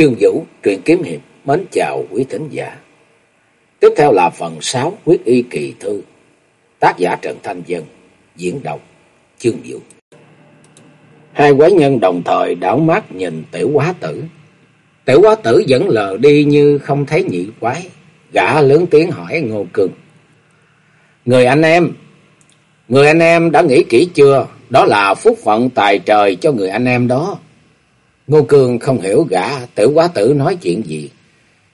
Chương Vũ, truyện kiếm hiệp, mến chào quý thính giả. Tiếp theo là phần 6 quyết y kỳ thư. Tác giả Trần Thanh Dân, diễn đọc Chương Vũ. Hai quái nhân đồng thời đảo mắt nhìn tiểu quá tử. Tiểu quá tử vẫn lờ đi như không thấy nhị quái. Gã lớn tiếng hỏi Ngô Cường. Người anh em, người anh em đã nghĩ kỹ chưa? Đó là phúc phận tài trời cho người anh em đó. Ngô Cương không hiểu gã tử quá tử nói chuyện gì,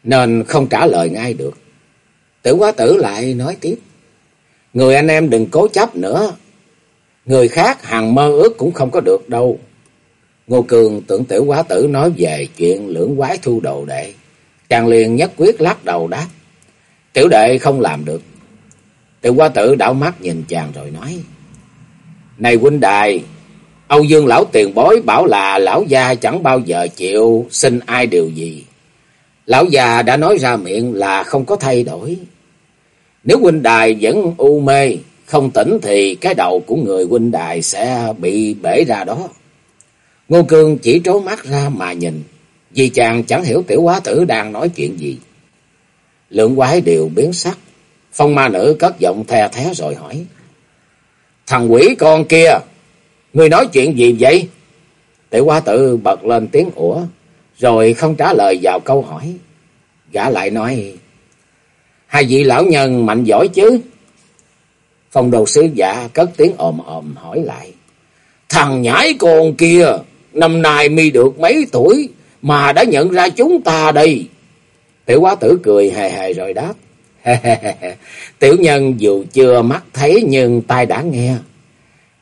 nên không trả lời ngay được. Tử quá tử lại nói tiếp. Người anh em đừng cố chấp nữa. Người khác hàng mơ ước cũng không có được đâu. Ngô Cường tưởng tiểu quá tử nói về chuyện lưỡng quái thu đồ đệ. Chàng liền nhất quyết lắc đầu đáp. Tiểu đệ không làm được. Tiểu quá tử đảo mắt nhìn chàng rồi nói. Này huynh đài, Âu Dương lão tiền bối bảo là lão gia chẳng bao giờ chịu xin ai điều gì. Lão già đã nói ra miệng là không có thay đổi. Nếu huynh đài vẫn u mê, không tỉnh thì cái đầu của người huynh đài sẽ bị bể ra đó. Ngô Cương chỉ trố mắt ra mà nhìn, vì chàng chẳng hiểu tiểu quá tử đang nói chuyện gì. Lượng quái đều biến sắc, phong ma nữ cất giọng the thé rồi hỏi. Thằng quỷ con kia, Người nói chuyện gì vậy? Tiểu hoa tử bật lên tiếng ủa, rồi không trả lời vào câu hỏi. Gã lại nói, hai vị lão nhân mạnh giỏi chứ? Phong đồ sứ giả cất tiếng ồm ồm hỏi lại. Thằng nhãi con kia, năm nay mi được mấy tuổi mà đã nhận ra chúng ta đây? Tiểu quá tử cười hề hề rồi đáp. Tiểu nhân dù chưa mắt thấy nhưng tai đã nghe.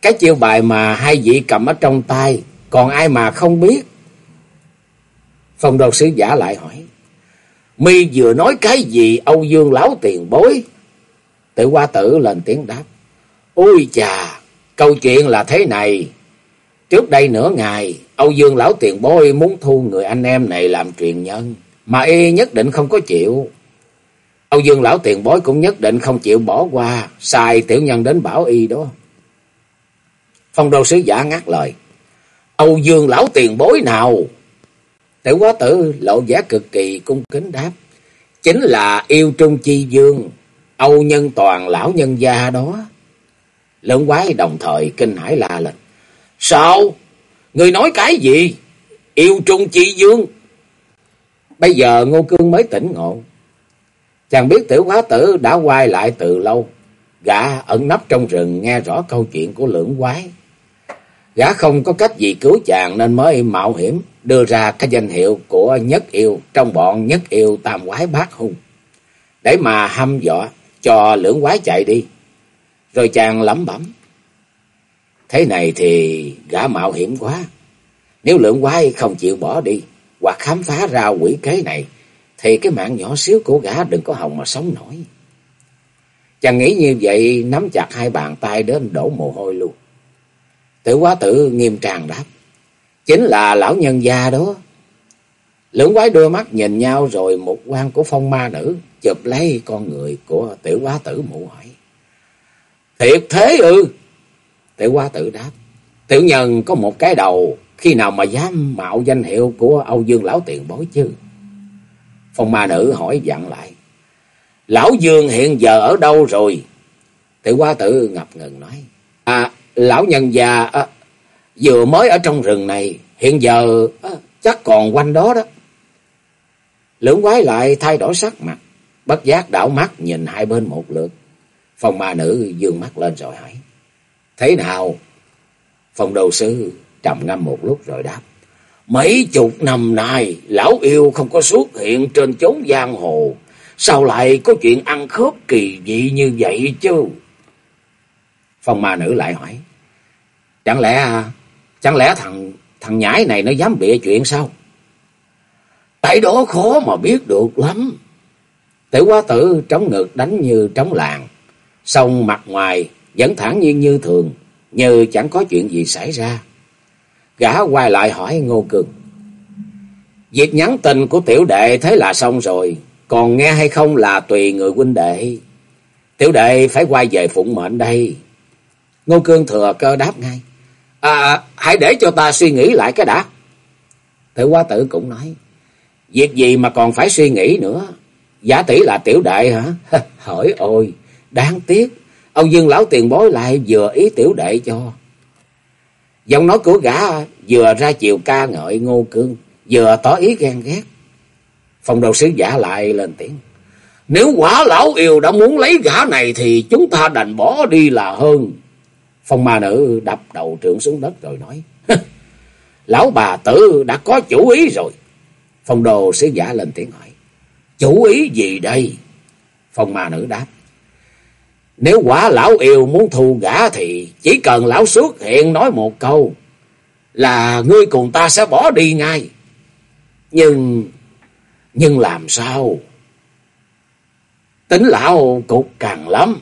Cái chiêu bài mà hai vị cầm ở trong tay, còn ai mà không biết? Phong đô sứ giả lại hỏi. Mi vừa nói cái gì Âu Dương lão tiền bối? Tự qua tử lên tiếng đáp. Ôi chà, câu chuyện là thế này. Trước đây nửa ngày, Âu Dương lão tiền bối muốn thu người anh em này làm truyền nhân. Mà y nhất định không có chịu. Âu Dương lão tiền bối cũng nhất định không chịu bỏ qua, sai tiểu nhân đến bảo y đó. Phong đô sứ giả ngắt lời. Âu Dương lão tiền bối nào? Tiểu quá tử lộ vẻ cực kỳ cung kính đáp. Chính là yêu trung chi dương, Âu nhân toàn lão nhân gia đó. lưỡng quái đồng thời kinh hãi la lên. Sao? Người nói cái gì? Yêu trung chi dương? Bây giờ Ngô Cương mới tỉnh ngộ. Chàng biết tiểu quá tử đã quay lại từ lâu. Gã ẩn nấp trong rừng nghe rõ câu chuyện của lưỡng quái. Gã không có cách gì cứu chàng nên mới mạo hiểm đưa ra cái danh hiệu của nhất yêu trong bọn nhất yêu tam quái bát hung. Để mà hăm dọa, cho lưỡng quái chạy đi. Rồi chàng lẩm bẩm. Thế này thì gã mạo hiểm quá. Nếu lưỡng quái không chịu bỏ đi hoặc khám phá ra quỷ kế này, thì cái mạng nhỏ xíu của gã đừng có hồng mà sống nổi. Chàng nghĩ như vậy, nắm chặt hai bàn tay đến đổ mồ hôi luôn. Tử quá tử nghiêm trang đáp. Chính là lão nhân gia đó. Lưỡng quái đưa mắt nhìn nhau rồi một quan của phong ma nữ chụp lấy con người của tiểu quá tử mụ hỏi. Thiệt thế ư? Tiểu quá tử đáp. Tiểu nhân có một cái đầu, khi nào mà dám mạo danh hiệu của Âu Dương lão tiền bối chứ? Phong ma nữ hỏi dặn lại. Lão Dương hiện giờ ở đâu rồi? Tiểu quá tử ngập ngừng nói. Lão nhân già à, vừa mới ở trong rừng này, hiện giờ à, chắc còn quanh đó đó. Lưỡng quái lại thay đổi sắc mặt, bất giác đảo mắt nhìn hai bên một lượt. Phòng ma nữ dương mắt lên rồi hỏi. Thế nào? Phòng đầu sư trầm ngâm một lúc rồi đáp. Mấy chục năm nay, lão yêu không có xuất hiện trên chốn giang hồ. Sao lại có chuyện ăn khớp kỳ dị như vậy chứ? phòng ma nữ lại hỏi. Chẳng lẽ chẳng lẽ thằng thằng nhãi này nó dám bịa chuyện sao? Tại đó khó mà biết được lắm. Tiểu quá tử trống ngực đánh như trống làng. Xong mặt ngoài vẫn thản nhiên như thường. Như chẳng có chuyện gì xảy ra. Gã quay lại hỏi Ngô Cường. Việc nhắn tin của tiểu đệ thế là xong rồi. Còn nghe hay không là tùy người huynh đệ. Tiểu đệ phải quay về phụng mệnh đây. Ngô Cương thừa cơ đáp ngay. À, hãy để cho ta suy nghĩ lại cái đã. Tử quá tử cũng nói. Việc gì mà còn phải suy nghĩ nữa? Giả tỷ là tiểu đệ hả? Hỏi ôi, đáng tiếc. Ông Dương lão tiền bối lại vừa ý tiểu đệ cho. Giọng nói của gã vừa ra chiều ca ngợi ngô cương, vừa tỏ ý ghen ghét. Phòng đầu sứ giả lại lên tiếng. Nếu quả lão yêu đã muốn lấy gã này thì chúng ta đành bỏ đi là hơn. Phong ma nữ đập đầu trưởng xuống đất rồi nói. Lão bà tử đã có chủ ý rồi. Phong đồ sứ giả lên tiếng hỏi. Chủ ý gì đây? Phong ma nữ đáp. Nếu quả lão yêu muốn thu gã thì chỉ cần lão xuất hiện nói một câu là ngươi cùng ta sẽ bỏ đi ngay. Nhưng, nhưng làm sao? Tính lão cục càng lắm.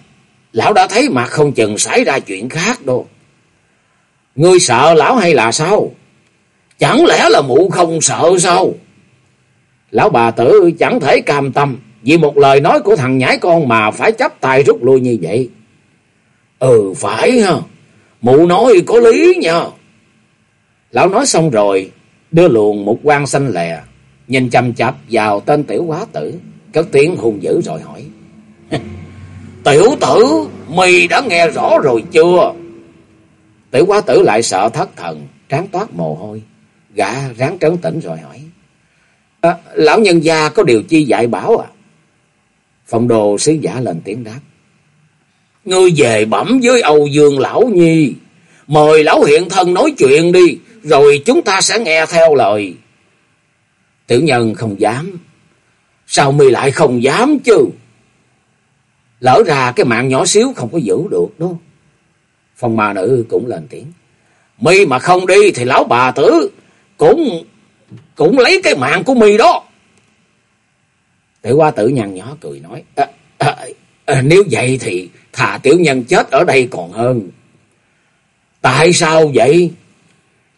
Lão đã thấy mặt không chừng xảy ra chuyện khác đâu. Ngươi sợ lão hay là sao? Chẳng lẽ là mụ không sợ sao? Lão bà tử chẳng thể cam tâm vì một lời nói của thằng nhãi con mà phải chấp tay rút lui như vậy. Ừ phải ha, mụ nói có lý nha. Lão nói xong rồi, đưa luồng một quan xanh lè, nhìn chăm chập vào tên tiểu quá tử, cất tiếng hùng dữ rồi hỏi. Tiểu tử, mày đã nghe rõ rồi chưa? Tiểu quá tử lại sợ thất thần, trán toát mồ hôi. Gã ráng trấn tĩnh rồi hỏi. À, lão nhân gia có điều chi dạy bảo à? Phong đồ sứ giả lên tiếng đáp. Ngươi về bẩm với Âu Dương Lão Nhi. Mời Lão hiện thân nói chuyện đi. Rồi chúng ta sẽ nghe theo lời. Tiểu nhân không dám. Sao mi lại không dám chứ? Lỡ ra cái mạng nhỏ xíu không có giữ được đâu. Phong ma nữ cũng lên tiếng. Mi mà không đi thì lão bà tử cũng cũng lấy cái mạng của mi đó. Tiểu hoa tử nhăn nhỏ cười nói. À, à, à, nếu vậy thì thà tiểu nhân chết ở đây còn hơn. Tại sao vậy?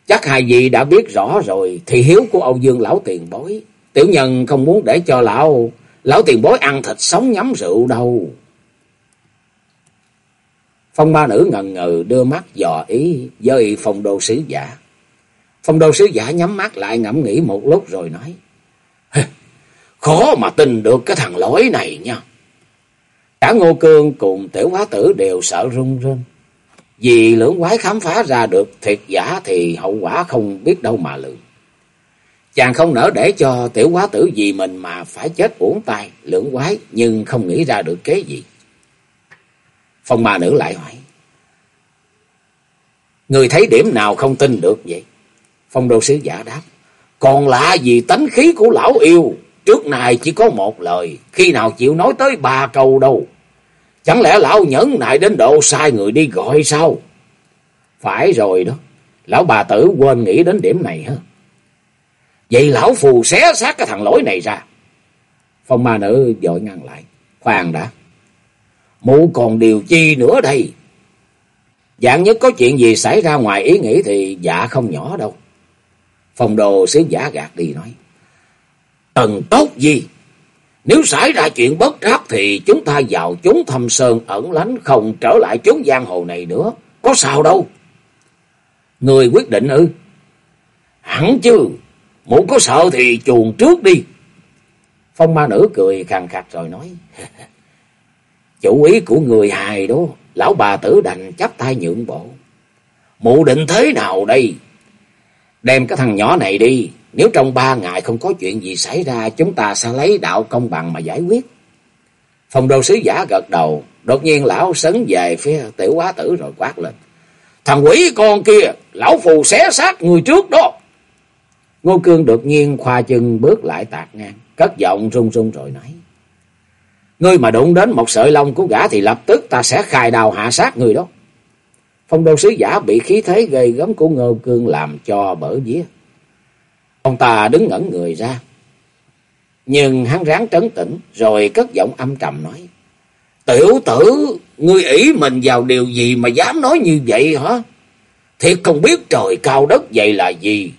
Chắc hai vị đã biết rõ rồi. Thì hiếu của Âu Dương lão tiền bối. Tiểu nhân không muốn để cho lão lão tiền bối ăn thịt sống nhắm rượu đâu. Phong ba nữ ngần ngừ đưa mắt dò ý với phong đô sứ giả. Phong đô sứ giả nhắm mắt lại ngẫm nghĩ một lúc rồi nói. Khó mà tin được cái thằng lỗi này nha. Cả Ngô Cương cùng Tiểu Hóa Tử đều sợ run run. Vì lưỡng quái khám phá ra được thiệt giả thì hậu quả không biết đâu mà lượng. Chàng không nỡ để cho Tiểu Hóa Tử vì mình mà phải chết uổng tay lưỡng quái, nhưng không nghĩ ra được kế gì. Phong ma nữ lại hỏi. Người thấy điểm nào không tin được vậy? Phong đô sứ giả đáp. Còn lạ gì tánh khí của lão yêu. Trước này chỉ có một lời. Khi nào chịu nói tới ba câu đâu. Chẳng lẽ lão nhẫn nại đến độ sai người đi gọi sao? Phải rồi đó. Lão bà tử quên nghĩ đến điểm này hả? Vậy lão phù xé xác cái thằng lỗi này ra. Phong ma nữ dội ngăn lại. Khoan đã. Mụ còn điều chi nữa đây? Dạng nhất có chuyện gì xảy ra ngoài ý nghĩ thì dạ không nhỏ đâu. Phòng đồ sứ giả gạt đi nói. Tần tốt gì? Nếu xảy ra chuyện bất trắc thì chúng ta vào chốn thâm sơn ẩn lánh không trở lại chốn giang hồ này nữa. Có sao đâu? Người quyết định ư? Hẳn chứ. Mụ có sợ thì chuồn trước đi. Phong ma nữ cười khàn khặt rồi nói. Chủ ý của người hài đó, lão bà tử đành chấp tay nhượng bộ. Mụ định thế nào đây? Đem cái thằng nhỏ này đi, nếu trong ba ngày không có chuyện gì xảy ra, chúng ta sẽ lấy đạo công bằng mà giải quyết. Phòng đồ sứ giả gật đầu, đột nhiên lão sấn về phía tiểu quá tử rồi quát lên. Thằng quỷ con kia, lão phù xé xác người trước đó. Ngô Cương đột nhiên khoa chân bước lại tạc ngang, cất giọng run run rồi nói. Ngươi mà đụng đến một sợi lông của gã thì lập tức ta sẽ khai đào hạ sát người đó. Phong đô sứ giả bị khí thế gây gớm của Ngô Cương làm cho bở vía. Ông ta đứng ngẩn người ra. Nhưng hắn ráng trấn tĩnh rồi cất giọng âm trầm nói. Tiểu tử, ngươi ý mình vào điều gì mà dám nói như vậy hả? Thiệt không biết trời cao đất vậy là gì.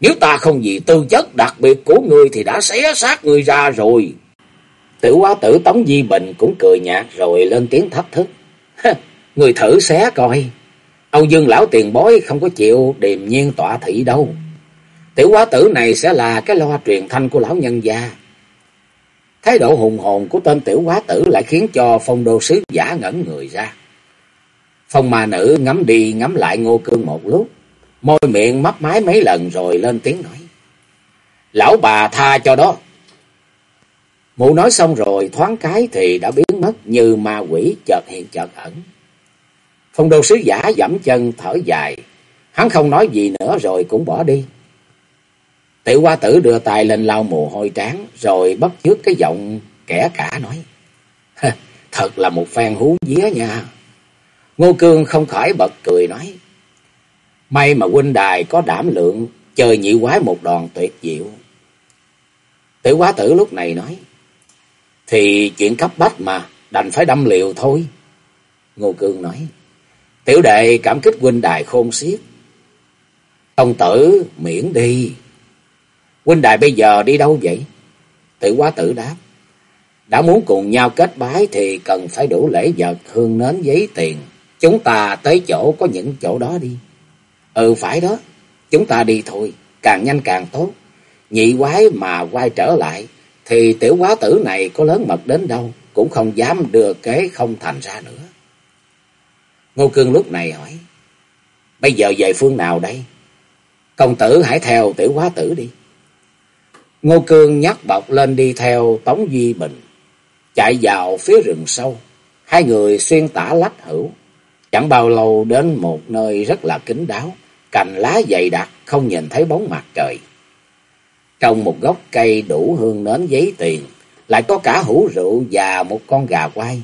Nếu ta không vì tư chất đặc biệt của ngươi thì đã xé xác ngươi ra rồi. Tiểu quá tử Tống Di Bình cũng cười nhạt rồi lên tiếng thách thức. Người thử xé coi. Âu Dương lão tiền bối không có chịu điềm nhiên tọa thị đâu. Tiểu quá tử này sẽ là cái loa truyền thanh của lão nhân gia. Thái độ hùng hồn của tên tiểu quá tử lại khiến cho phong đô sứ giả ngẩn người ra. Phong ma nữ ngắm đi ngắm lại ngô cương một lúc, môi miệng mấp mái mấy lần rồi lên tiếng nói. Lão bà tha cho đó. Mụ nói xong rồi thoáng cái thì đã biến mất như ma quỷ chợt hiện chợt ẩn. Phong đô sứ giả dẫm chân thở dài, hắn không nói gì nữa rồi cũng bỏ đi. Tiểu hoa tử đưa tay lên lau mồ hôi trán rồi bắt trước cái giọng kẻ cả nói. Thật là một phen hú vía nha. Ngô Cương không khỏi bật cười nói. May mà huynh đài có đảm lượng chơi nhị quái một đòn tuyệt diệu. Tiểu quá tử lúc này nói. Thì chuyện cấp bách mà, đành phải đâm liều thôi. Ngô Cương nói. Tiểu đệ cảm kích huynh đài khôn xiết. Công tử miễn đi. Huynh đài bây giờ đi đâu vậy? Tử quá tử đáp. Đã muốn cùng nhau kết bái thì cần phải đủ lễ vật hương nến giấy tiền. Chúng ta tới chỗ có những chỗ đó đi. Ừ phải đó, chúng ta đi thôi, càng nhanh càng tốt. Nhị quái mà quay trở lại, thì tiểu quá tử này có lớn mật đến đâu, cũng không dám đưa kế không thành ra nữa. Ngô Cương lúc này hỏi, bây giờ về phương nào đây? Công tử hãy theo tiểu quá tử đi. Ngô Cương nhắc bọc lên đi theo Tống Duy Bình, chạy vào phía rừng sâu. Hai người xuyên tả lách hữu, chẳng bao lâu đến một nơi rất là kín đáo, cành lá dày đặc, không nhìn thấy bóng mặt trời. Trong một gốc cây đủ hương nến giấy tiền, lại có cả hũ rượu và một con gà quay.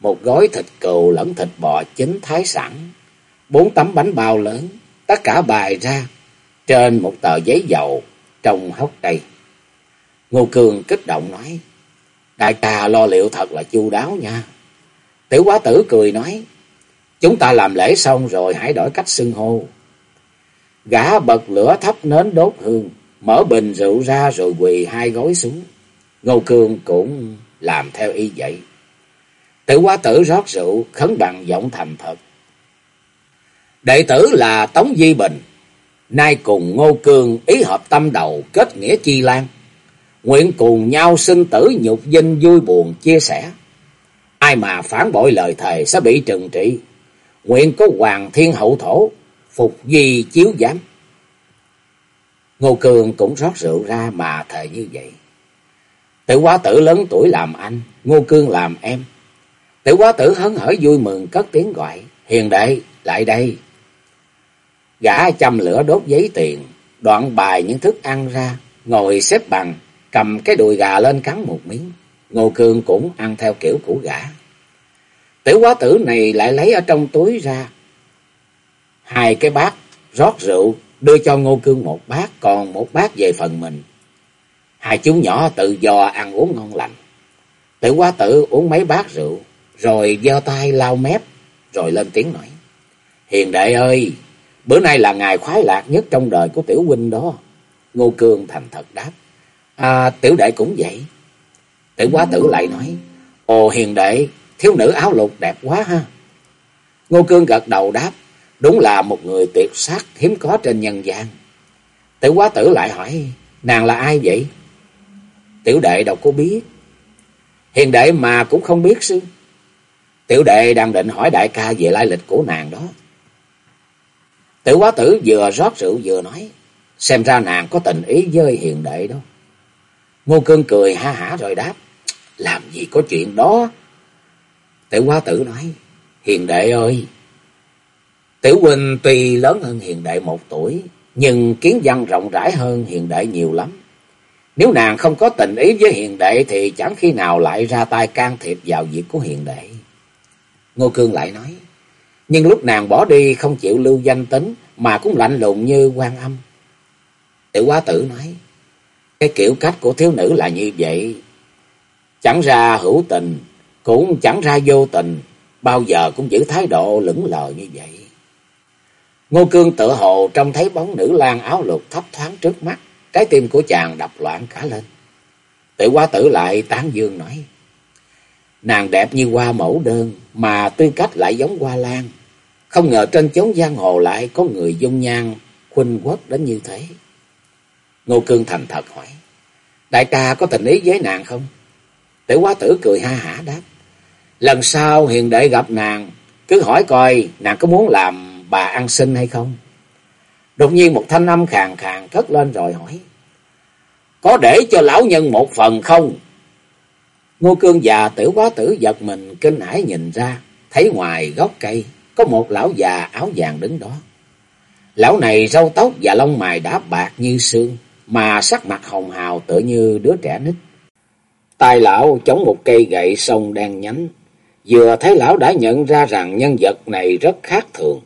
Một gói thịt cừu lẫn thịt bò chín thái sẵn, bốn tấm bánh bao lớn, tất cả bày ra trên một tờ giấy dầu trong hốc cây. Ngô Cường kích động nói, đại ca lo liệu thật là chu đáo nha. Tiểu quá tử cười nói, chúng ta làm lễ xong rồi hãy đổi cách xưng hô. Gã bật lửa thắp nến đốt hương, mở bình rượu ra rồi quỳ hai gối xuống. Ngô Cương cũng làm theo y vậy. Tử quá tử rót rượu, khấn bằng giọng thành thật. Đệ tử là Tống Di Bình, nay cùng Ngô Cương ý hợp tâm đầu kết nghĩa chi lan. Nguyện cùng nhau sinh tử nhục danh vui buồn chia sẻ. Ai mà phản bội lời thề sẽ bị trừng trị. Nguyện có hoàng thiên hậu thổ, phục di chiếu giám. Ngô Cương cũng rót rượu ra mà thề như vậy. Tiểu quá tử lớn tuổi làm anh, Ngô Cương làm em. Tiểu quá tử hấn hở vui mừng cất tiếng gọi, hiền đệ, lại đây. Gã châm lửa đốt giấy tiền, đoạn bài những thức ăn ra, ngồi xếp bằng, cầm cái đùi gà lên cắn một miếng. Ngô Cương cũng ăn theo kiểu của gã. Tiểu quá tử này lại lấy ở trong túi ra. Hai cái bát rót rượu, đưa cho Ngô Cương một bát, còn một bát về phần mình. Hai chú nhỏ tự do ăn uống ngon lành. Tiểu quá tử uống mấy bát rượu, rồi giơ tay lau mép, rồi lên tiếng nói. Hiền đệ ơi, bữa nay là ngày khoái lạc nhất trong đời của tiểu huynh đó. Ngô Cương thành thật đáp. À, tiểu đệ cũng vậy. Tiểu quá tử lại nói. Ồ hiền đệ, thiếu nữ áo lục đẹp quá ha. Ngô Cương gật đầu đáp. Đúng là một người tuyệt sắc, hiếm có trên nhân gian. Tiểu quá tử lại hỏi. Nàng là ai vậy? Tiểu đệ đâu có biết. Hiền đệ mà cũng không biết sư. Tiểu đệ đang định hỏi đại ca về lai lịch của nàng đó. Tiểu quá tử vừa rót rượu vừa nói. Xem ra nàng có tình ý với hiền đệ đó. Ngô Cương cười ha hả rồi đáp. Làm gì có chuyện đó. Tiểu quá tử nói. Hiền đệ ơi. Tiểu huynh tuy lớn hơn hiền đệ một tuổi. Nhưng kiến văn rộng rãi hơn hiền đệ nhiều lắm. Nếu nàng không có tình ý với hiền đệ thì chẳng khi nào lại ra tay can thiệp vào việc của hiền đệ. Ngô Cương lại nói. Nhưng lúc nàng bỏ đi không chịu lưu danh tính mà cũng lạnh lùng như quan âm. Tiểu quá tử nói. Cái kiểu cách của thiếu nữ là như vậy. Chẳng ra hữu tình, cũng chẳng ra vô tình, bao giờ cũng giữ thái độ lững lờ như vậy. Ngô Cương tự hồ trông thấy bóng nữ lang áo lục thấp thoáng trước mắt, trái tim của chàng đập loạn cả lên. Tiểu quá tử lại tán dương nói. Nàng đẹp như hoa mẫu đơn, mà tư cách lại giống hoa lan. Không ngờ trên chốn giang hồ lại có người dung nhan khuynh quốc đến như thế. Ngô Cương thành thật hỏi. Đại ca có tình ý với nàng không? Tiểu quá tử cười ha hả đáp. Lần sau hiền đệ gặp nàng, cứ hỏi coi nàng có muốn làm bà ăn xin hay không? Đột nhiên một thanh âm khàn khàn cất lên rồi hỏi. Có để cho lão nhân một phần không? Ngô Cương già tiểu quá tử giật mình kinh hãi nhìn ra, thấy ngoài gốc cây có một lão già áo vàng đứng đó. Lão này râu tóc và lông mày đã bạc như xương, mà sắc mặt hồng hào tựa như đứa trẻ nít. tài lão chống một cây gậy sông đen nhánh, vừa thấy lão đã nhận ra rằng nhân vật này rất khác thường,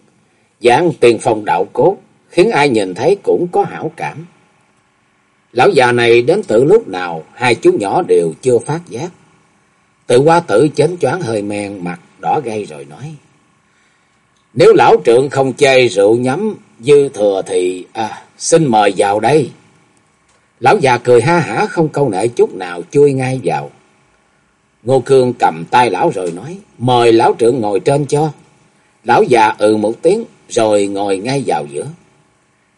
dạng tiền phong đạo cốt, khiến ai nhìn thấy cũng có hảo cảm. Lão già này đến từ lúc nào, hai chú nhỏ đều chưa phát giác. Tự qua tự chến choáng hơi men, mặt đỏ gay rồi nói. Nếu lão trượng không chê rượu nhắm dư thừa thì à, xin mời vào đây. Lão già cười ha hả không câu nệ chút nào chui ngay vào. Ngô Cương cầm tay lão rồi nói, mời lão trưởng ngồi trên cho. Lão già ừ một tiếng rồi ngồi ngay vào giữa.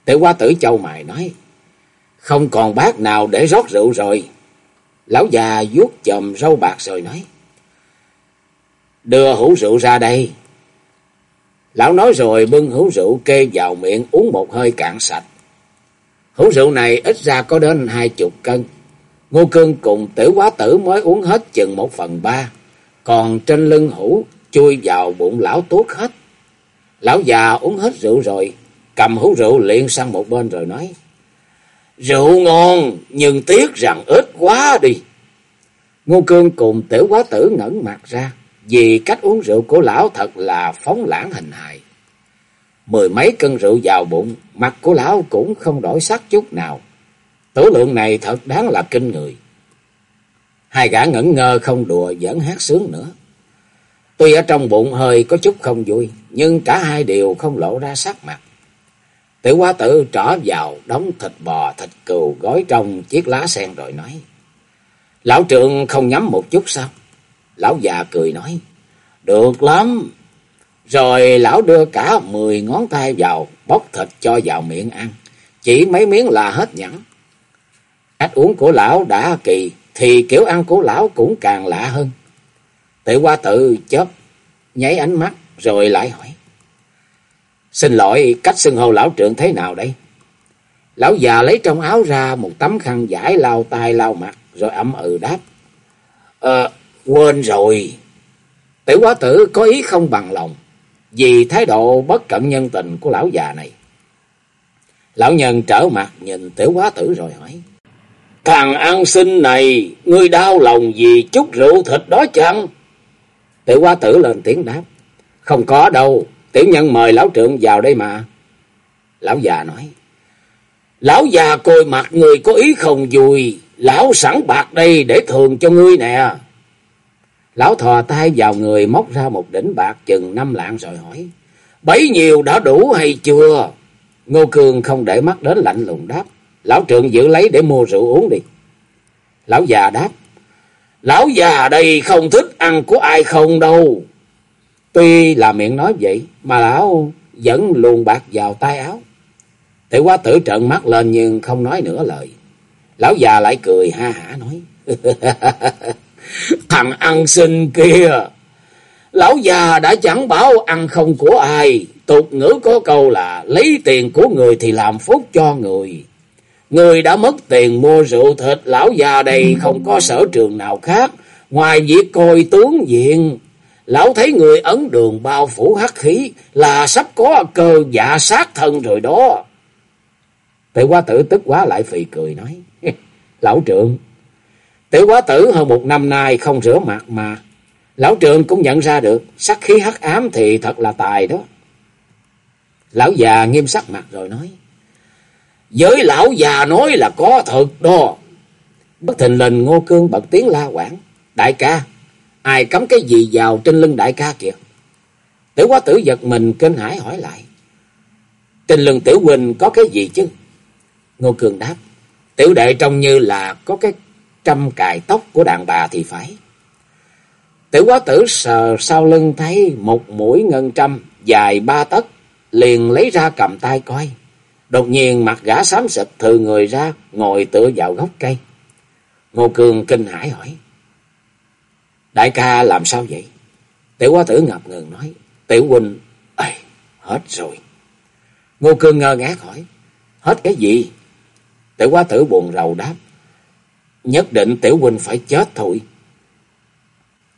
Tự qua tử châu mài nói, không còn bát nào để rót rượu rồi. Lão già vuốt chòm râu bạc rồi nói, đưa hũ rượu ra đây. Lão nói rồi bưng hũ rượu kê vào miệng uống một hơi cạn sạch. Hũ rượu này ít ra có đến hai chục cân. Ngô Cương cùng tử quá tử mới uống hết chừng một phần ba. Còn trên lưng hũ chui vào bụng lão tuốt hết. Lão già uống hết rượu rồi. Cầm hũ rượu liền sang một bên rồi nói. Rượu ngon nhưng tiếc rằng ít quá đi. Ngô Cương cùng tiểu quá tử ngẩn mặt ra. Vì cách uống rượu của lão thật là phóng lãng hình hài. Mười mấy cân rượu vào bụng, mặt của lão cũng không đổi sắc chút nào. Tố lượng này thật đáng là kinh người. Hai gã ngẩn ngơ không đùa vẫn hát sướng nữa. Tuy ở trong bụng hơi có chút không vui, nhưng cả hai đều không lộ ra sắc mặt. Tiểu quá tử trở vào đóng thịt bò, thịt cừu gói trong chiếc lá sen rồi nói. Lão trượng không nhắm một chút sao? Lão già cười nói. Được lắm. Rồi lão đưa cả mười ngón tay vào, bóc thịt cho vào miệng ăn. Chỉ mấy miếng là hết nhẫn. Cách uống của lão đã kỳ, thì kiểu ăn của lão cũng càng lạ hơn. Tệ qua tự chớp, nháy ánh mắt, rồi lại hỏi. Xin lỗi, cách xưng hô lão trượng thế nào đây? Lão già lấy trong áo ra một tấm khăn giải lau tay lau mặt, rồi ẩm ừ đáp. Ờ, quên rồi. Tiểu quá tử có ý không bằng lòng, vì thái độ bất cận nhân tình của lão già này. Lão nhân trở mặt nhìn tiểu quá tử rồi hỏi. Thằng ăn xin này, ngươi đau lòng vì chút rượu thịt đó chăng? Tiểu quá tử lên tiếng đáp. Không có đâu, tiểu nhân mời lão trượng vào đây mà. Lão già nói. Lão già coi mặt người có ý không vui, lão sẵn bạc đây để thường cho ngươi nè. Lão thò tay vào người móc ra một đỉnh bạc chừng năm lạng rồi hỏi. Bấy nhiêu đã đủ hay chưa? Ngô Cường không để mắt đến lạnh lùng đáp. Lão trượng giữ lấy để mua rượu uống đi. Lão già đáp. Lão già đây không thích ăn của ai không đâu. Tuy là miệng nói vậy, mà lão vẫn luồn bạc vào tay áo. Tiểu quá tử trợn mắt lên nhưng không nói nửa lời. Lão già lại cười ha hả nói. Thằng ăn xin kia. Lão già đã chẳng bảo ăn không của ai. Tục ngữ có câu là, lấy tiền của người thì làm phúc cho người. Người đã mất tiền mua rượu thịt. Lão già đây không có sở trường nào khác. Ngoài việc coi tướng diện. Lão thấy người ấn đường bao phủ hắc khí là sắp có cơ dạ sát thân rồi đó. Tiểu quá tử tức quá lại phì cười nói. Lão trượng, tiểu quá tử hơn một năm nay không rửa mặt mà. Lão trượng cũng nhận ra được, sắc khí hắc ám thì thật là tài đó. Lão già nghiêm sắc mặt rồi nói. Với lão già nói là có thật đó. Bất thình lình ngô cương bật tiếng la quảng. Đại ca, ai cắm cái gì vào trên lưng đại ca kìa? Tiểu quá tử giật mình kinh hãi hỏi lại. Trên lưng tiểu huynh có cái gì chứ? Ngô Cường đáp. Tiểu đệ trông như là có cái trăm cài tóc của đàn bà thì phải. Tiểu quá tử sờ sau lưng thấy một mũi ngân trăm dài ba tấc, liền lấy ra cầm tay coi. Đột nhiên mặt gã xám xịt thừ người ra, ngồi tựa vào gốc cây. Ngô Cương kinh hãi hỏi. Đại ca làm sao vậy? Tiểu quá tử ngập ngừng nói. Tiểu huynh, ơi, hết rồi. Ngô Cương ngơ ngác hỏi. Hết cái gì? Tiểu quá tử buồn rầu đáp. Nhất định tiểu huynh phải chết thôi.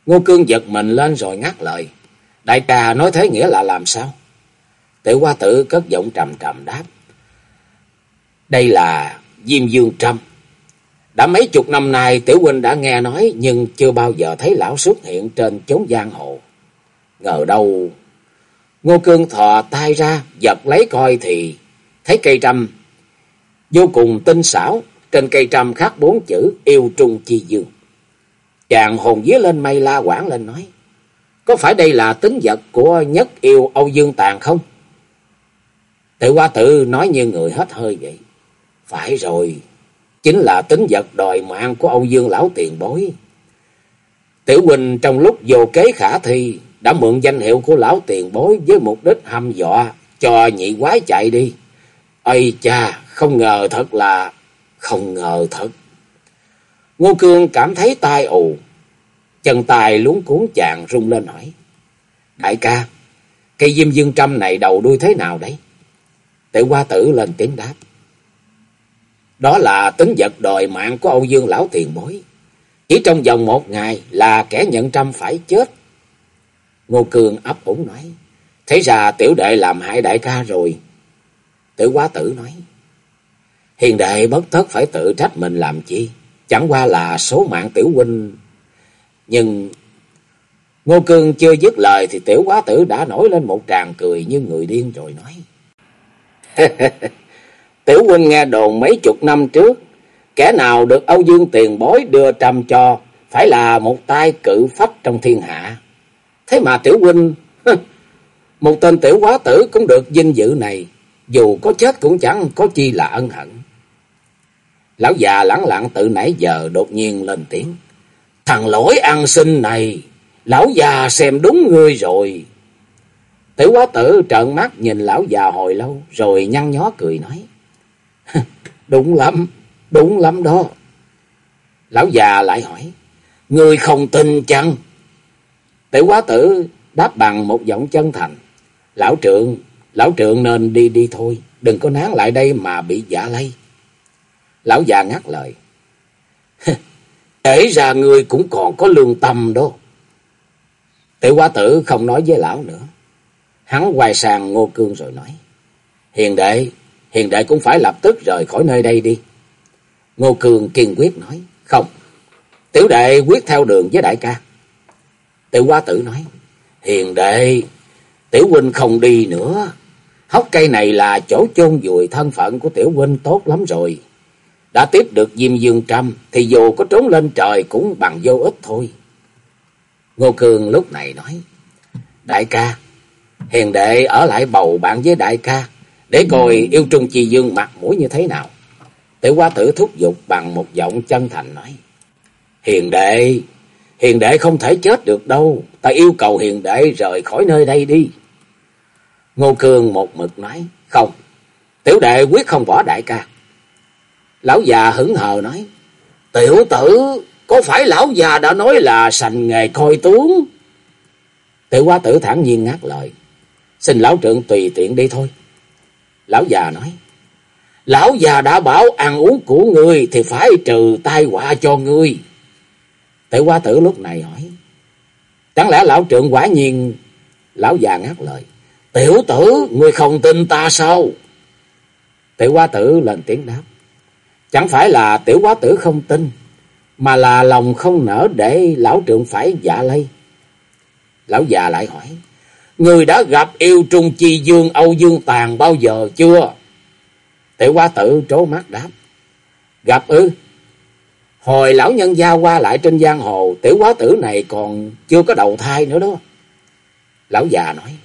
Ngô Cương giật mình lên rồi ngắt lời. Đại ca nói thế nghĩa là làm sao? Tiểu hoa tử cất giọng trầm trầm đáp. Đây là Diêm Dương Trâm. Đã mấy chục năm nay Tiểu huynh đã nghe nói nhưng chưa bao giờ thấy lão xuất hiện trên chốn giang hồ. Ngờ đâu... Ngô Cương thò tay ra, giật lấy coi thì thấy cây trăm vô cùng tinh xảo, trên cây trăm khắc bốn chữ yêu trung chi dương. Chàng hồn vía lên mây la quảng lên nói. Có phải đây là tính vật của nhất yêu Âu Dương Tàn không? Tự qua tự nói như người hết hơi vậy. Phải rồi, chính là tính vật đòi mạng của Âu Dương Lão Tiền Bối. Tiểu Quỳnh trong lúc vô kế khả thi đã mượn danh hiệu của Lão Tiền Bối với mục đích hăm dọa cho nhị quái chạy đi. Ây cha, không ngờ thật là... không ngờ thật. Ngô Cương cảm thấy tai ù. Chân tài luống cuốn chàng rung lên hỏi. Đại ca, cây diêm dương trăm này đầu đuôi thế nào đấy? Tiểu hoa tử lên tiếng đáp. Đó là tính vật đòi mạng của Âu Dương Lão Tiền Bối. Chỉ trong vòng một ngày là kẻ nhận trăm phải chết. Ngô Cường ấp ủng nói. Thế ra tiểu đệ làm hại đại ca rồi. Tử quá tử nói. Hiền đệ bất tất phải tự trách mình làm chi. Chẳng qua là số mạng tiểu huynh. Nhưng Ngô Cương chưa dứt lời thì tiểu quá tử đã nổi lên một tràng cười như người điên rồi nói. tiểu huynh nghe đồn mấy chục năm trước, kẻ nào được Âu Dương tiền bối đưa trầm cho, phải là một tay cự phách trong thiên hạ. Thế mà tiểu huynh, một tên tiểu quá tử cũng được vinh dự này, dù có chết cũng chẳng có chi là ân hận. Lão già lẳng lặng từ nãy giờ đột nhiên lên tiếng. Thằng lỗi ăn sinh này, lão già xem đúng ngươi rồi. Tiểu quá tử trợn mắt nhìn lão già hồi lâu, rồi nhăn nhó cười nói đúng lắm, đúng lắm đó. Lão già lại hỏi, ngươi không tin chăng? Tiểu quá tử đáp bằng một giọng chân thành. Lão trượng, lão trượng nên đi đi thôi, đừng có nán lại đây mà bị giả lây. Lão già ngắt lời. Kể ra người cũng còn có lương tâm đó. Tiểu quá tử không nói với lão nữa. Hắn quay sang Ngô Cương rồi nói. Hiền đệ, hiền đệ cũng phải lập tức rời khỏi nơi đây đi. Ngô Cường kiên quyết nói. Không, tiểu đệ quyết theo đường với đại ca. Tiểu hoa tử nói. Hiền đệ, tiểu huynh không đi nữa. Hốc cây này là chỗ chôn vùi thân phận của tiểu huynh tốt lắm rồi. Đã tiếp được Diêm Dương Trâm thì dù có trốn lên trời cũng bằng vô ích thôi. Ngô Cường lúc này nói. Đại ca, hiền đệ ở lại bầu bạn với đại ca. Để coi yêu trung chi dương mặt mũi như thế nào. Tiểu quá tử thúc giục bằng một giọng chân thành nói. Hiền đệ, hiền đệ không thể chết được đâu. Ta yêu cầu hiền đệ rời khỏi nơi đây đi. Ngô Cường một mực nói. Không, tiểu đệ quyết không bỏ đại ca. Lão già hững hờ nói. Tiểu tử, có phải lão già đã nói là sành nghề coi tướng? Tiểu quá tử thản nhiên ngắt lời. Xin lão trượng tùy tiện đi thôi. Lão già nói. Lão già đã bảo ăn uống của ngươi thì phải trừ tai họa cho ngươi. Tiểu hoa tử lúc này hỏi. Chẳng lẽ lão trượng quả nhiên... Lão già ngắt lời. Tiểu tử, ngươi không tin ta sao? Tiểu quá tử lên tiếng đáp. Chẳng phải là tiểu quá tử không tin, mà là lòng không nỡ để lão trượng phải dạ lây. Lão già lại hỏi, Người đã gặp yêu trung chi dương Âu Dương Tàn bao giờ chưa? Tiểu hoa tử trố mắt đáp, Gặp ư? Hồi lão nhân gia qua lại trên giang hồ, tiểu quá tử này còn chưa có đầu thai nữa đó. Lão già nói,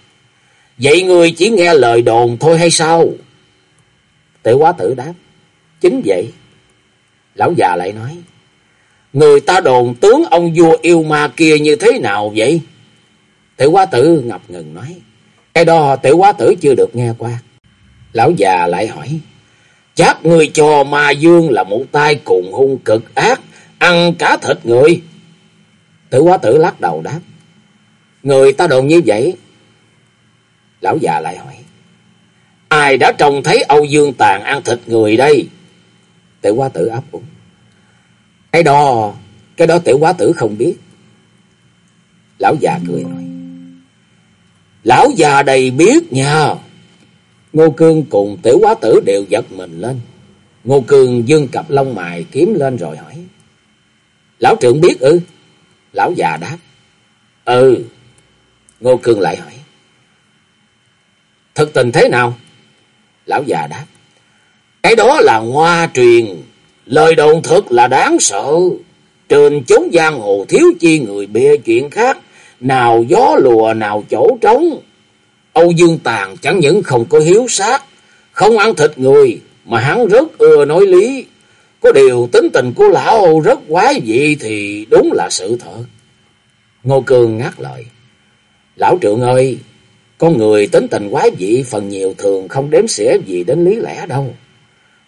Vậy người chỉ nghe lời đồn thôi hay sao? Tiểu quá tử đáp, Chính vậy. Lão già lại nói. Người ta đồn tướng ông vua yêu ma kia như thế nào vậy? Tiểu quá tử ngập ngừng nói. Cái đó tiểu quá tử chưa được nghe qua. Lão già lại hỏi. Chắc người cho ma dương là một tay cùng hung cực ác, ăn cả thịt người. Tử quá tử lắc đầu đáp. Người ta đồn như vậy. Lão già lại hỏi. Ai đã trông thấy Âu Dương Tàn ăn thịt người đây? Tiểu quá tử ấp úng. Cái đó, cái đó tiểu quá tử không biết. Lão già cười nói. Lão già đầy biết nha. Ngô Cương cùng tiểu quá tử đều giật mình lên. Ngô Cương dương cặp lông mày kiếm lên rồi hỏi. Lão trưởng biết ư? Lão già đáp. Ừ. Ngô Cương lại hỏi. Thực tình thế nào? Lão già đáp. Cái đó là ngoa truyền. Lời đồn thật là đáng sợ. Trên chốn giang hồ thiếu chi người bịa chuyện khác. Nào gió lùa nào chỗ trống. Âu Dương Tàn chẳng những không có hiếu sát. Không ăn thịt người. Mà hắn rất ưa nói lý. Có điều tính tình của lão rất quái dị thì đúng là sự thật. Ngô Cương ngắt lời. Lão trượng ơi, con người tính tình quái dị phần nhiều thường không đếm xỉa gì đến lý lẽ đâu.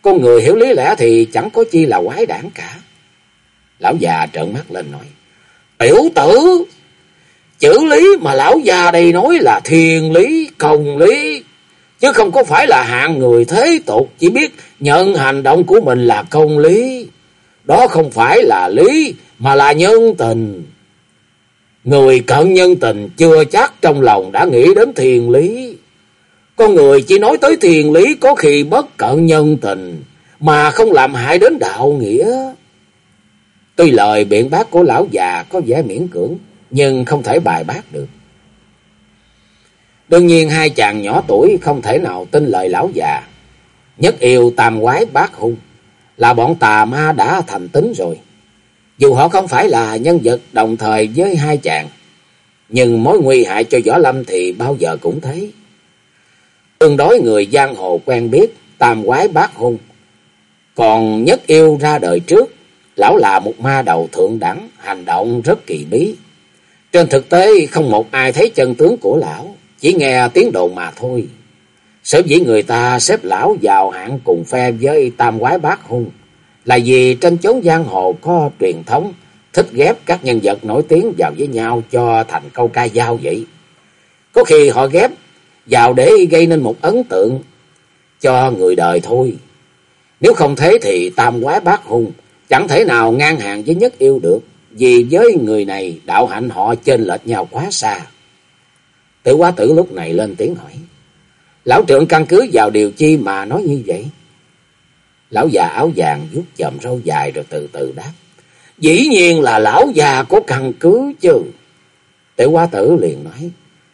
Con người hiểu lý lẽ thì chẳng có chi là quái đản cả. Lão già trợn mắt lên nói. Tiểu tử, chữ lý mà lão già đây nói là thiền lý, công lý. Chứ không có phải là hạng người thế tục chỉ biết nhận hành động của mình là công lý. Đó không phải là lý mà là nhân tình. Người cận nhân tình chưa chắc trong lòng đã nghĩ đến thiền lý. Con người chỉ nói tới thiền lý có khi bất cận nhân tình, mà không làm hại đến đạo nghĩa. Tuy lời biện bác của lão già có vẻ miễn cưỡng, nhưng không thể bài bác được. Đương nhiên hai chàng nhỏ tuổi không thể nào tin lời lão già. Nhất yêu tam quái bác hung, là bọn tà ma đã thành tính rồi. Dù họ không phải là nhân vật đồng thời với hai chàng, nhưng mối nguy hại cho Võ Lâm thì bao giờ cũng thế. Tương đối người giang hồ quen biết, tam quái bát hung. Còn nhất yêu ra đời trước, lão là một ma đầu thượng đẳng, hành động rất kỳ bí. Trên thực tế không một ai thấy chân tướng của lão, chỉ nghe tiếng đồn mà thôi. Sở dĩ người ta xếp lão vào hạng cùng phe với tam quái bát hung là vì trên chốn giang hồ có truyền thống thích ghép các nhân vật nổi tiếng vào với nhau cho thành câu ca dao vậy. Có khi họ ghép vào để gây nên một ấn tượng cho người đời thôi. Nếu không thế thì tam quái bát hung chẳng thể nào ngang hàng với nhất yêu được, vì với người này, đạo hạnh họ chênh lệch nhau quá xa. Tử quá tử lúc này lên tiếng hỏi. Lão trưởng căn cứ vào điều chi mà nói như vậy? Lão già áo vàng vuốt chậm râu dài rồi từ từ đáp. Dĩ nhiên là lão già có căn cứ chứ. Tiểu quá tử liền nói.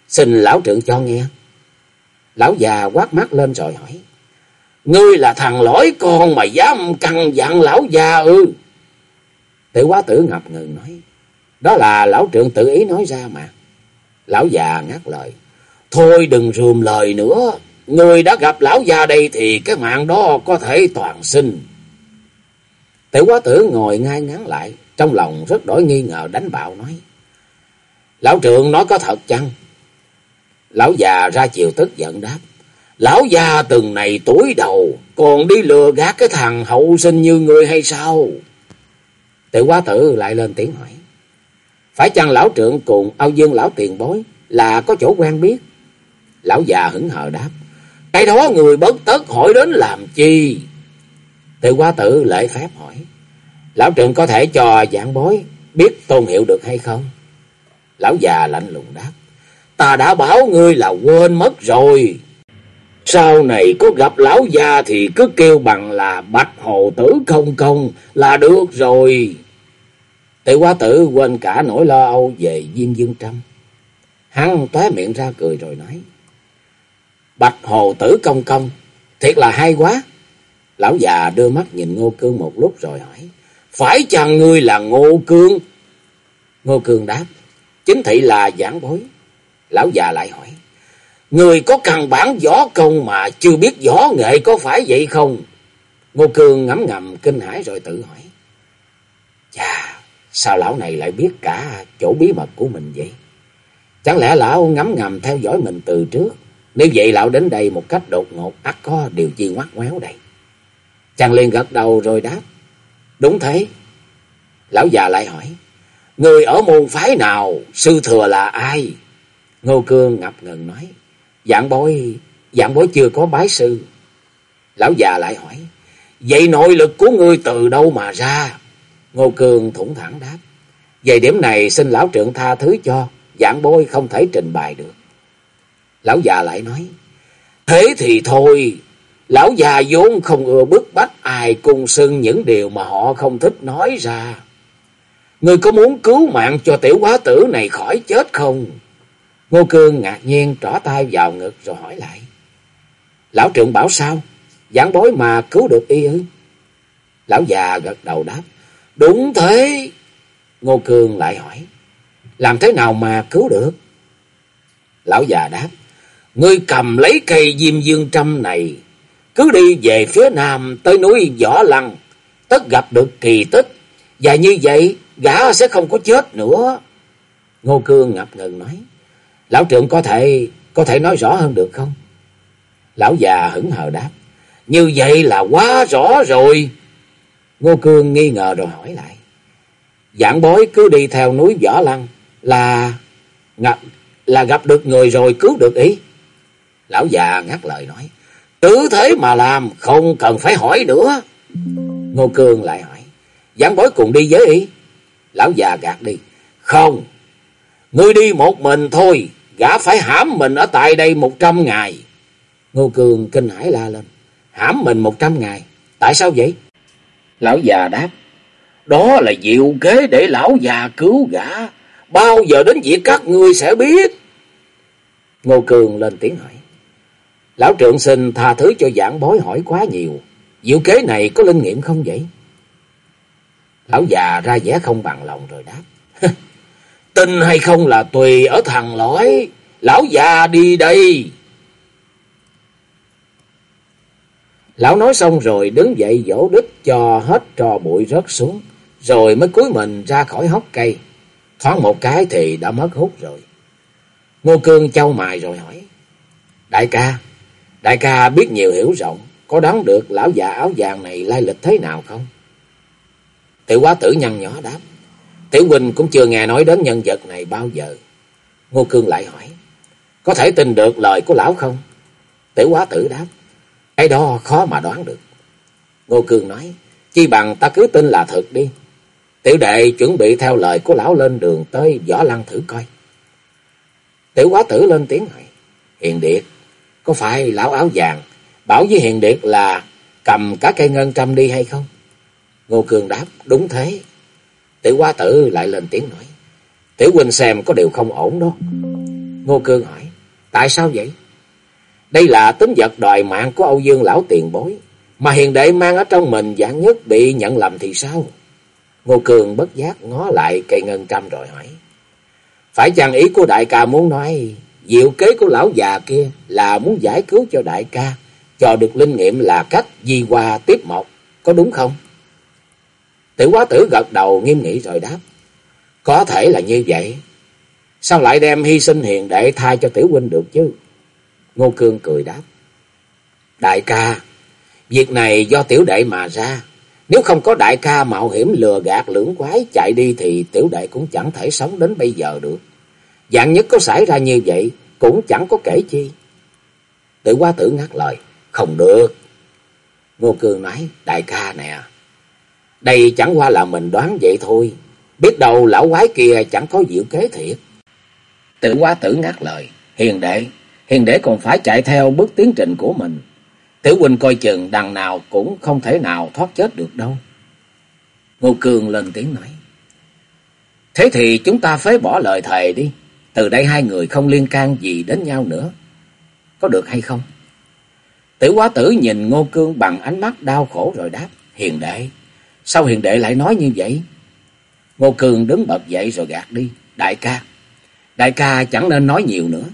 Xin lão trưởng cho nghe. Lão già quát mắt lên rồi hỏi. Ngươi là thằng lỗi con mà dám căng dặn lão già ư. Tiểu quá tử ngập ngừng nói. Đó là lão trưởng tự ý nói ra mà. Lão già ngắt lời. Thôi đừng rùm lời nữa. Người đã gặp lão già đây thì cái mạng đó có thể toàn sinh. Tiểu quá tử ngồi ngay ngắn lại, trong lòng rất đổi nghi ngờ đánh bạo nói. Lão trượng nói có thật chăng? Lão già ra chiều tức giận đáp. Lão già từng này tuổi đầu, còn đi lừa gạt cái thằng hậu sinh như người hay sao? Tiểu quá tử lại lên tiếng hỏi. Phải chăng lão trượng cùng Âu Dương lão tiền bối là có chỗ quen biết? Lão già hững hờ đáp. Cái đó người bất tất hỏi đến làm chi? Tự quá tử lễ phép hỏi. Lão trượng có thể cho giảng bối biết tôn hiệu được hay không? Lão già lạnh lùng đáp. Ta đã bảo ngươi là quên mất rồi. Sau này có gặp lão già thì cứ kêu bằng là bạch hồ tử công công là được rồi. tiểu quá tử quên cả nỗi lo âu về Diêm Dương Trâm. Hắn tóe miệng ra cười rồi nói. Bạch hồ tử công công, thiệt là hay quá. Lão già đưa mắt nhìn Ngô Cương một lúc rồi hỏi. Phải chăng ngươi là Ngô Cương? Ngô Cương đáp. Chính thị là giảng bối. Lão già lại hỏi. Người có căn bản võ công mà chưa biết võ nghệ có phải vậy không? Ngô Cương ngẫm ngầm kinh hãi rồi tự hỏi. Chà, sao lão này lại biết cả chỗ bí mật của mình vậy? Chẳng lẽ lão ngấm ngầm theo dõi mình từ trước? Nếu vậy lão đến đây một cách đột ngột ắt có điều gì ngoắt ngoéo đây. Chàng liền gật đầu rồi đáp. Đúng thế. Lão già lại hỏi. Người ở môn phái nào? Sư thừa là ai? Ngô Cương ngập ngừng nói. Dạng bối, dạng bối chưa có bái sư. Lão già lại hỏi. Vậy nội lực của ngươi từ đâu mà ra? Ngô cường thủng thẳng đáp. Về điểm này xin lão trưởng tha thứ cho. Dạng bối không thể trình bày được. Lão già lại nói. Thế thì thôi. Lão già vốn không ưa bức bách ai cung xưng những điều mà họ không thích nói ra. Ngươi có muốn cứu mạng cho tiểu quá tử này khỏi chết không? Ngô Cương ngạc nhiên trỏ tay vào ngực rồi hỏi lại. Lão trưởng bảo sao? Giảng bối mà cứu được y ư? Lão già gật đầu đáp. Đúng thế. Ngô Cương lại hỏi. Làm thế nào mà cứu được? Lão già đáp. Ngươi cầm lấy cây diêm dương trăm này. Cứ đi về phía nam tới núi Võ Lăng. Tất gặp được kỳ tích. Và như vậy gã sẽ không có chết nữa. Ngô Cương ngập ngừng nói. Lão trưởng có thể có thể nói rõ hơn được không? Lão già hững hờ đáp. Như vậy là quá rõ rồi. Ngô Cương nghi ngờ rồi hỏi lại. Giảng bối cứ đi theo núi Võ Lăng là gặp, là gặp được người rồi cứu được ý. Lão già ngắt lời nói. Cứ thế mà làm, không cần phải hỏi nữa. Ngô Cương lại hỏi. Giảng bối cùng đi với ý. Lão già gạt đi. Không, ngươi đi một mình thôi, gã phải hãm mình ở tại đây một trăm ngày. Ngô Cường kinh hãi la lên. Hãm mình một trăm ngày, tại sao vậy? Lão già đáp. Đó là diệu kế để lão già cứu gã. Bao giờ đến việc các ngươi sẽ biết. Ngô Cường lên tiếng hỏi. Lão trượng sinh tha thứ cho giảng bối hỏi quá nhiều. Diệu kế này có linh nghiệm không vậy? Lão già ra vẻ không bằng lòng rồi đáp. Tin hay không là tùy ở thằng lõi. Lão già đi đây. Lão nói xong rồi đứng dậy dỗ đích cho hết trò bụi rớt xuống. Rồi mới cúi mình ra khỏi hốc cây. Thoáng một cái thì đã mất hút rồi. Ngô Cương châu mài rồi hỏi. Đại ca, đại ca biết nhiều hiểu rộng. Có đoán được lão già áo vàng này lai lịch thế nào không? Tiểu quá tử nhăn nhỏ đáp. Tiểu huynh cũng chưa nghe nói đến nhân vật này bao giờ. Ngô Cương lại hỏi. Có thể tin được lời của lão không? Tiểu quá tử đáp. Cái đó khó mà đoán được. Ngô Cương nói. Chi bằng ta cứ tin là thật đi. Tiểu đệ chuẩn bị theo lời của lão lên đường tới võ lăng thử coi. Tiểu quá tử lên tiếng hỏi. Hiền Điệt, có phải lão áo vàng bảo với Hiền Điệt là cầm cả cây ngân trăm đi hay không? Ngô Cường đáp, đúng thế. Tiểu quá tử lại lên tiếng nói. Tiểu huynh xem có điều không ổn đó. Ngô Cương hỏi, tại sao vậy? Đây là tính vật đòi mạng của Âu Dương lão tiền bối. Mà hiền đệ mang ở trong mình dạng nhất bị nhận lầm thì sao? Ngô Cường bất giác ngó lại cây ngân trăm rồi hỏi. Phải chăng ý của đại ca muốn nói diệu kế của lão già kia là muốn giải cứu cho đại ca, cho được linh nghiệm là cách di qua tiếp một, có đúng không? Tiểu quá tử gật đầu nghiêm nghị rồi đáp. Có thể là như vậy. Sao lại đem hy sinh hiền đệ thay cho tiểu huynh được chứ? Ngô Cương cười đáp. Đại ca, việc này do tiểu đệ mà ra. Nếu không có đại ca mạo hiểm lừa gạt lưỡng quái chạy đi thì tiểu đệ cũng chẳng thể sống đến bây giờ được. Dạng nhất có xảy ra như vậy cũng chẳng có kể chi. Tử quá tử ngắt lời. Không được. Ngô Cương nói, đại ca nè. Đây chẳng qua là mình đoán vậy thôi. Biết đâu lão quái kia chẳng có diệu kế thiệt. Tử quá tử ngắt lời. Hiền đệ, hiền đệ còn phải chạy theo bước tiến trình của mình. tử huynh coi chừng đằng nào cũng không thể nào thoát chết được đâu. Ngô Cương lên tiếng nói. Thế thì chúng ta phế bỏ lời thề đi. Từ đây hai người không liên can gì đến nhau nữa. Có được hay không? Tử quá tử nhìn Ngô Cương bằng ánh mắt đau khổ rồi đáp. Hiền đệ, sao hiền đệ lại nói như vậy? Ngô cường đứng bật dậy rồi gạt đi. Đại ca, đại ca chẳng nên nói nhiều nữa.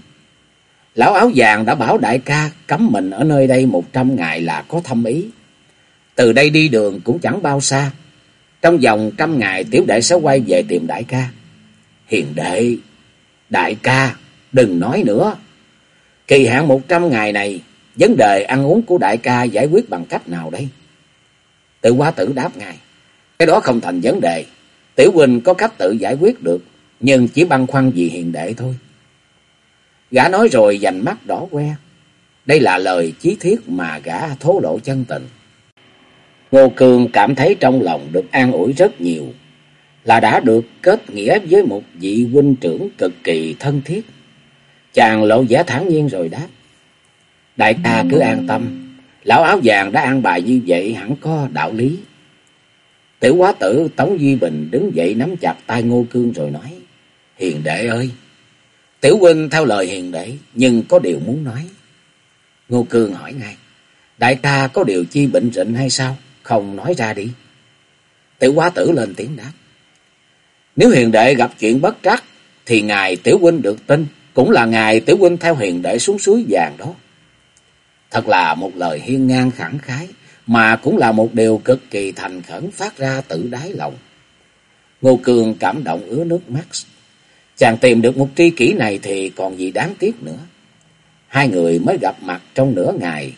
Lão áo vàng đã bảo đại ca cấm mình ở nơi đây một trăm ngày là có thâm ý. Từ đây đi đường cũng chẳng bao xa. Trong vòng trăm ngày tiểu đệ sẽ quay về tìm đại ca. Hiền đệ, đại ca, đừng nói nữa. Kỳ hạn một trăm ngày này, vấn đề ăn uống của đại ca giải quyết bằng cách nào đây? Tự quá tử đáp ngài cái đó không thành vấn đề. Tiểu huynh có cách tự giải quyết được, nhưng chỉ băn khoăn vì hiền đệ thôi. Gã nói rồi dành mắt đỏ que. Đây là lời chí thiết mà gã thố lộ chân tình. Ngô Cường cảm thấy trong lòng được an ủi rất nhiều, là đã được kết nghĩa với một vị huynh trưởng cực kỳ thân thiết. Chàng lộ vẻ thản nhiên rồi đáp. Đại ca cứ an tâm, lão áo vàng đã an bài như vậy hẳn có đạo lý. Tiểu quá tử Tống Duy Bình đứng dậy nắm chặt tay Ngô Cương rồi nói. Hiền đệ ơi! Tiểu huynh theo lời hiền đệ, nhưng có điều muốn nói. Ngô Cương hỏi ngay. Đại ca có điều chi bệnh rịnh hay sao? Không nói ra đi. Tiểu quá tử lên tiếng đáp. Nếu hiền đệ gặp chuyện bất trắc, thì ngài tiểu huynh được tin, cũng là ngài tiểu huynh theo hiền đệ xuống suối vàng đó. Thật là một lời hiên ngang khẳng khái, mà cũng là một điều cực kỳ thành khẩn phát ra từ đáy lòng. Ngô Cường cảm động ứa nước mắt. Chàng tìm được một tri kỷ này thì còn gì đáng tiếc nữa. Hai người mới gặp mặt trong nửa ngày,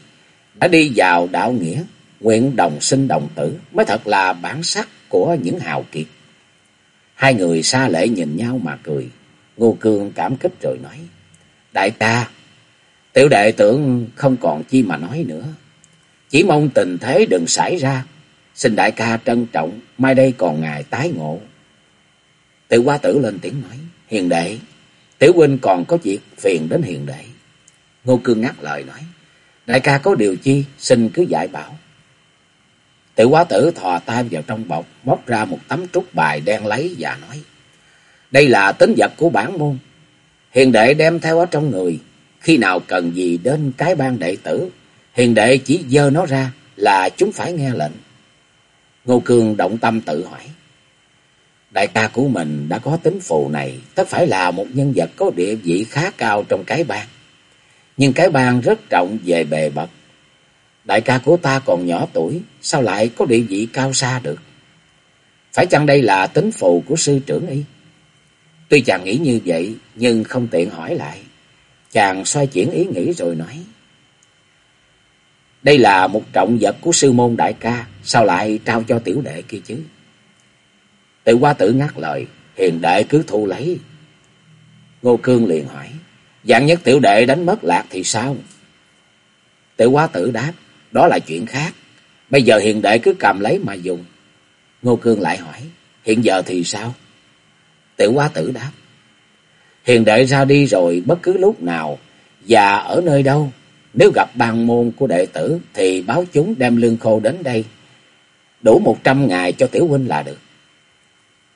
đã đi vào đạo nghĩa, nguyện đồng sinh đồng tử, mới thật là bản sắc của những hào kiệt. Hai người xa lễ nhìn nhau mà cười. Ngô Cương cảm kích rồi nói. Đại ca, tiểu đệ tưởng không còn chi mà nói nữa. Chỉ mong tình thế đừng xảy ra. Xin đại ca trân trọng, mai đây còn ngài tái ngộ. Tiểu quá tử lên tiếng nói. Hiền đệ, tiểu huynh còn có việc phiền đến hiền đệ. Ngô Cương ngắt lời nói. Đại ca có điều chi, xin cứ dạy bảo. Tiểu quá tử thò tay vào trong bọc, móc ra một tấm trúc bài đen lấy và nói. Đây là tính vật của bản môn. Hiền đệ đem theo ở trong người. Khi nào cần gì đến cái ban đệ tử, hiền đệ chỉ dơ nó ra là chúng phải nghe lệnh. Ngô Cương động tâm tự hỏi. Đại ca của mình đã có tính phù này, tất phải là một nhân vật có địa vị khá cao trong cái bang. Nhưng cái bang rất trọng về bề bậc. Đại ca của ta còn nhỏ tuổi, sao lại có địa vị cao xa được? Phải chăng đây là tính phù của sư trưởng y? Tuy chàng nghĩ như vậy, nhưng không tiện hỏi lại. Chàng xoay chuyển ý nghĩ rồi nói. Đây là một trọng vật của sư môn đại ca, sao lại trao cho tiểu đệ kia chứ? Tự qua tử ngắt lời, hiền đệ cứ thu lấy. Ngô Cương liền hỏi, dạng nhất tiểu đệ đánh mất lạc thì sao? Tự quá tử đáp, đó là chuyện khác. Bây giờ hiền đệ cứ cầm lấy mà dùng. Ngô Cương lại hỏi, hiện giờ thì sao? Tiểu quá tử đáp, hiền đệ ra đi rồi bất cứ lúc nào và ở nơi đâu. Nếu gặp bàn môn của đệ tử thì báo chúng đem lương khô đến đây. Đủ một trăm ngày cho tiểu huynh là được.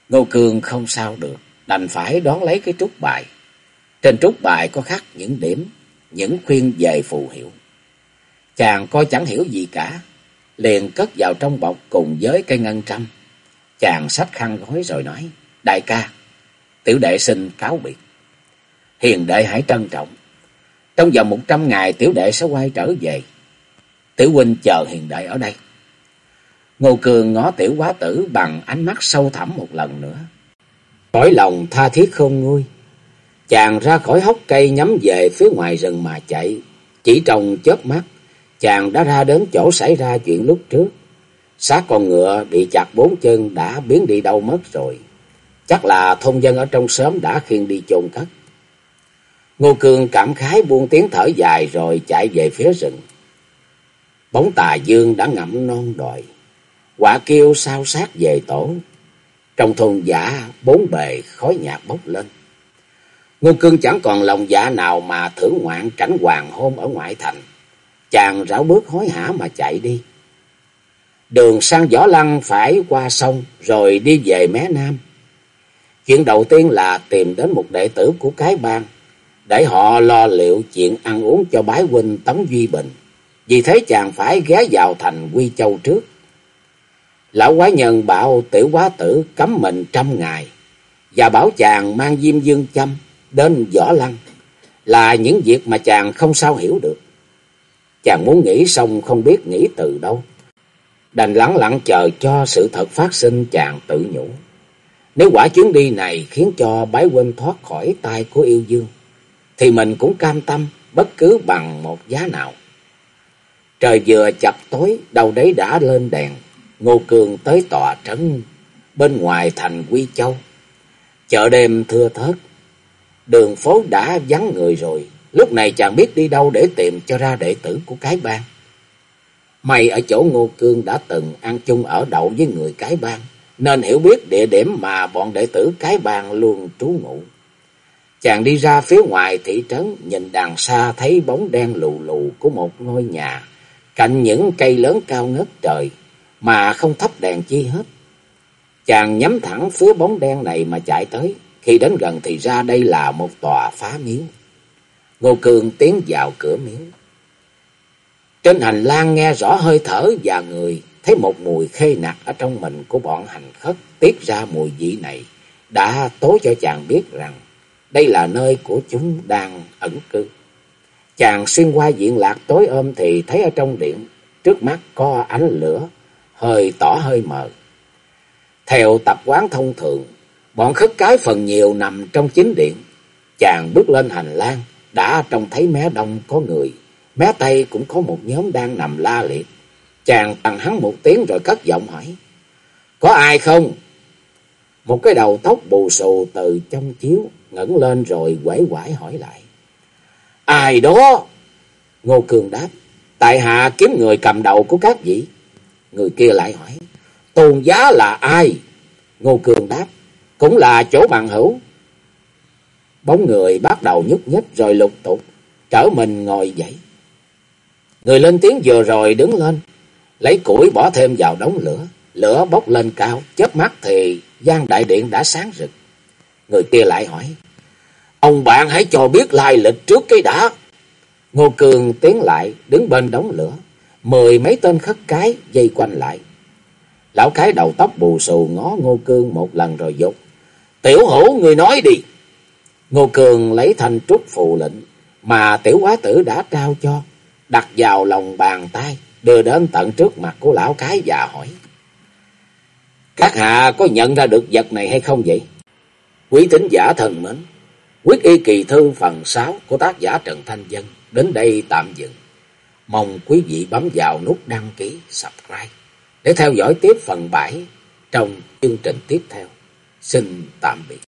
Ngô cường không sao được, đành phải đón lấy cái trúc bài. Trên trúc bài có khắc những điểm, những khuyên về phù hiệu. Chàng coi chẳng hiểu gì cả, liền cất vào trong bọc cùng với cây ngân trăm. Chàng sách khăn gói rồi nói, đại ca, tiểu đệ xin cáo biệt. Hiền đệ hãy trân trọng. Trong vòng một trăm ngày tiểu đệ sẽ quay trở về. Tiểu huynh chờ hiền đệ ở đây. Ngô Cường ngó tiểu quá tử bằng ánh mắt sâu thẳm một lần nữa. Cõi lòng tha thiết không nguôi. Chàng ra khỏi hốc cây nhắm về phía ngoài rừng mà chạy. Chỉ trong chớp mắt, chàng đã ra đến chỗ xảy ra chuyện lúc trước. Xác con ngựa bị chặt bốn chân đã biến đi đâu mất rồi. Chắc là thôn dân ở trong xóm đã khiêng đi chôn cất. Ngô Cường cảm khái buông tiếng thở dài rồi chạy về phía rừng. Bóng tà dương đã ngậm non đòi. Quả kêu sao sát về tổ. Trong thôn giả, bốn bề khói nhạt bốc lên. Ngô Cương chẳng còn lòng dạ nào mà thưởng ngoạn cảnh hoàng hôn ở ngoại thành. Chàng rảo bước hối hả mà chạy đi. Đường sang Võ Lăng phải qua sông, rồi đi về mé Nam. Chuyện đầu tiên là tìm đến một đệ tử của cái bang để họ lo liệu chuyện ăn uống cho bái huynh Tống Duy Bình. Vì thế chàng phải ghé vào thành Quy Châu trước. Lão quái nhân bảo tiểu quá tử cấm mình trăm ngày và bảo chàng mang diêm dương châm đến võ lăng là những việc mà chàng không sao hiểu được. Chàng muốn nghĩ xong không biết nghĩ từ đâu. Đành lắng lặng chờ cho sự thật phát sinh chàng tự nhủ. Nếu quả chuyến đi này khiến cho bái huynh thoát khỏi tay của yêu dương, thì mình cũng cam tâm bất cứ bằng một giá nào. Trời vừa chập tối, đầu đấy đã lên đèn. Ngô Cường tới tòa trấn bên ngoài thành Quy Châu. Chợ đêm thưa thớt, đường phố đã vắng người rồi. Lúc này chàng biết đi đâu để tìm cho ra đệ tử của cái bang. May ở chỗ Ngô Cương đã từng ăn chung ở đậu với người cái bang, nên hiểu biết địa điểm mà bọn đệ tử cái bang luôn trú ngụ. Chàng đi ra phía ngoài thị trấn, nhìn đằng xa thấy bóng đen lù lù của một ngôi nhà, cạnh những cây lớn cao ngất trời, mà không thắp đèn chi hết. Chàng nhắm thẳng phía bóng đen này mà chạy tới, khi đến gần thì ra đây là một tòa phá miếu. Ngô Cương tiến vào cửa miếu. Trên hành lang nghe rõ hơi thở và người, thấy một mùi khê nặc ở trong mình của bọn hành khất tiết ra mùi vị này, đã tố cho chàng biết rằng đây là nơi của chúng đang ẩn cư. Chàng xuyên qua diện lạc tối ôm thì thấy ở trong điện, trước mắt có ánh lửa, hơi tỏ hơi mờ. Theo tập quán thông thường, bọn khất cái phần nhiều nằm trong chính điện. Chàng bước lên hành lang, đã trông thấy mé đông có người, mé tây cũng có một nhóm đang nằm la liệt. Chàng bằng hắn một tiếng rồi cất giọng hỏi, có ai không? Một cái đầu tóc bù xù từ trong chiếu ngẩng lên rồi quẩy quải hỏi lại. Ai đó? Ngô Cường đáp, tại hạ kiếm người cầm đầu của các vị. Người kia lại hỏi, tôn giá là ai? Ngô Cường đáp, cũng là chỗ bằng hữu. Bóng người bắt đầu nhúc nhích rồi lục tục, trở mình ngồi dậy. Người lên tiếng vừa rồi đứng lên, lấy củi bỏ thêm vào đống lửa. Lửa bốc lên cao, chớp mắt thì gian đại điện đã sáng rực. Người kia lại hỏi, ông bạn hãy cho biết lai lịch trước cái đã. Ngô Cường tiến lại, đứng bên đống lửa. Mười mấy tên khất cái dây quanh lại. Lão cái đầu tóc bù xù ngó Ngô Cương một lần rồi dục. Tiểu hữu người nói đi. Ngô Cường lấy thanh trúc phù lệnh mà tiểu quá tử đã trao cho. Đặt vào lòng bàn tay, đưa đến tận trước mặt của lão cái và hỏi. Các hạ có nhận ra được vật này hay không vậy? Quý tính giả thần mến, quyết y kỳ thư phần 6 của tác giả Trần Thanh Dân đến đây tạm dừng. Mong quý vị bấm vào nút đăng ký, subscribe để theo dõi tiếp phần 7 trong chương trình tiếp theo. Xin tạm biệt.